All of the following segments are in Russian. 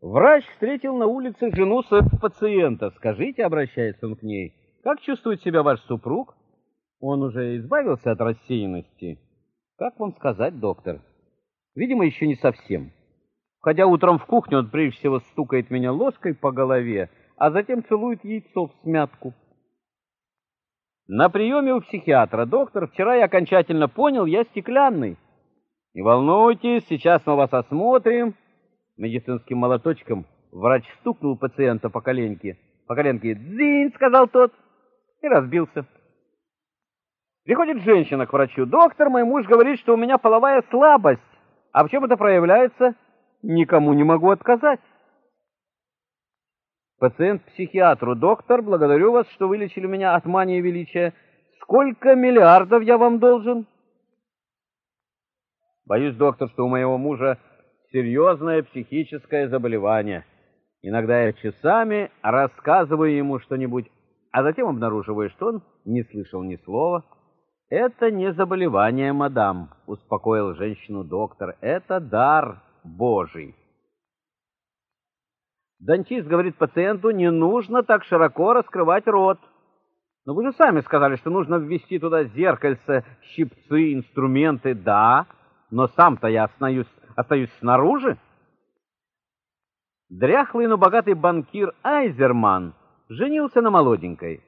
Врач встретил на улице жену своего пациента. «Скажите», — обращается он к ней, — «как чувствует себя ваш супруг?» Он уже избавился от рассеянности. «Как вам сказать, доктор?» «Видимо, еще не совсем. Входя утром в кухню, он прежде всего стукает меня ложкой по голове, а затем целует яйцо в смятку». На приеме у психиатра, доктор, вчера я окончательно понял, я стеклянный. Не волнуйтесь, сейчас мы вас осмотрим. Медицинским молоточком врач стукнул пациента по коленке. По коленке «Дзинь!» — сказал тот и разбился. Приходит женщина к врачу. «Доктор, мой муж говорит, что у меня половая слабость. А в чем это проявляется? Никому не могу отказать». Пациент психиатру. Доктор, благодарю вас, что вылечили меня от мании величия. Сколько миллиардов я вам должен? Боюсь, доктор, что у моего мужа серьезное психическое заболевание. Иногда я часами рассказываю ему что-нибудь, а затем обнаруживаю, что он не слышал ни слова. Это не заболевание, мадам, успокоил женщину доктор. Это дар Божий. Дантист говорит пациенту, не нужно так широко раскрывать рот. Но вы же сами сказали, что нужно ввести туда зеркальце, щипцы, инструменты. Да, но сам-то я остаюсь, остаюсь снаружи. Дряхлый, но богатый банкир Айзерман женился на молоденькой.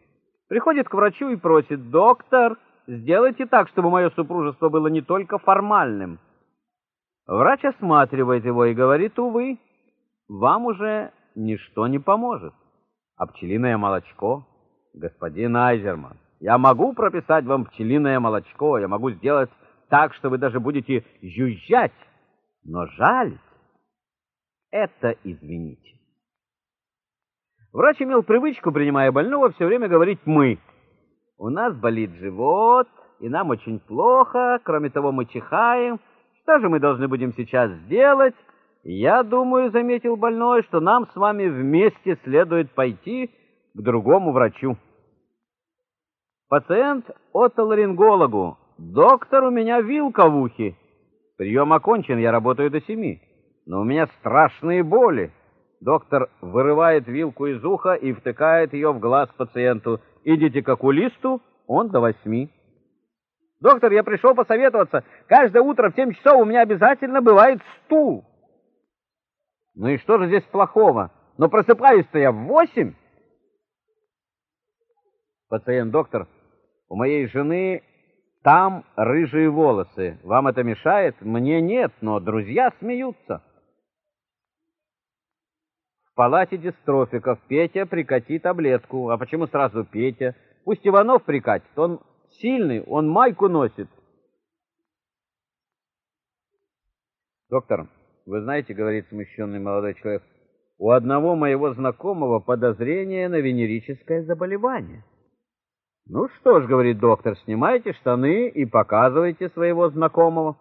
Приходит к врачу и просит, «Доктор, сделайте так, чтобы мое супружество было не только формальным». Врач осматривает его и говорит, «Увы, вам уже ничто не поможет. А пчелиное молочко, господин Айзерман, я могу прописать вам пчелиное молочко, я могу сделать так, что вы даже будете жужжать, но жалить — это извините. Врач имел привычку, принимая больного, все время говорить «мы». У нас болит живот, и нам очень плохо, кроме того, мы чихаем. Что же мы должны будем сейчас сделать? Я думаю, заметил больной, что нам с вами вместе следует пойти к другому врачу. Пациент отоларингологу. Доктор, у меня вилка в ухе. Прием окончен, я работаю до семи. Но у меня страшные боли. Доктор вырывает вилку из уха и втыкает ее в глаз пациенту. Идите к окулисту, он до восьми. Доктор, я пришел посоветоваться. Каждое утро в семь часов у меня обязательно бывает стул. Ну и что же здесь плохого? Но просыпаюсь-то я в восемь. Пациент, доктор, у моей жены там рыжие волосы. Вам это мешает? Мне нет, но друзья смеются. В палате дистрофиков Петя прикати таблетку. А почему сразу Петя? Пусть Иванов прикатит, он сильный, он майку носит. Доктор, вы знаете, говорит смущенный молодой человек, у одного моего знакомого подозрение на венерическое заболевание. Ну что ж, говорит доктор, снимайте штаны и показывайте своего знакомого.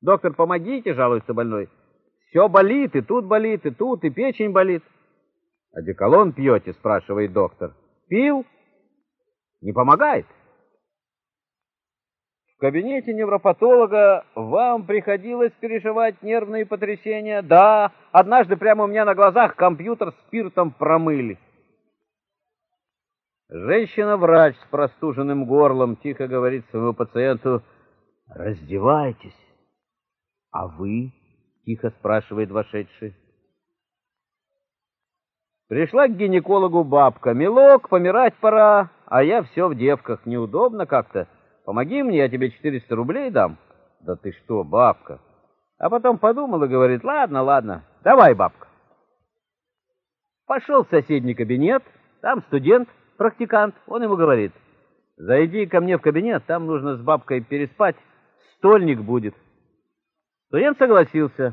Доктор, помогите, жалуется больной. Все болит, и тут болит, и тут, и печень болит. Одеколон пьете, спрашивает доктор. Пил? Не помогает? В кабинете невропатолога вам приходилось переживать нервные потрясения? Да, однажды прямо у меня на глазах компьютер спиртом промыли. Женщина-врач с простуженным горлом тихо говорит своему пациенту, «Раздевайтесь». «А вы?» — тихо спрашивает вошедший. Пришла к гинекологу бабка. «Милок, помирать пора, а я все в девках. Неудобно как-то». Помоги мне, я тебе 400 рублей дам. Да ты что, бабка? А потом подумал и говорит, ладно, ладно, давай, бабка. Пошел в соседний кабинет, там студент, практикант, он ему говорит, зайди ко мне в кабинет, там нужно с бабкой переспать, стольник будет. Студент согласился.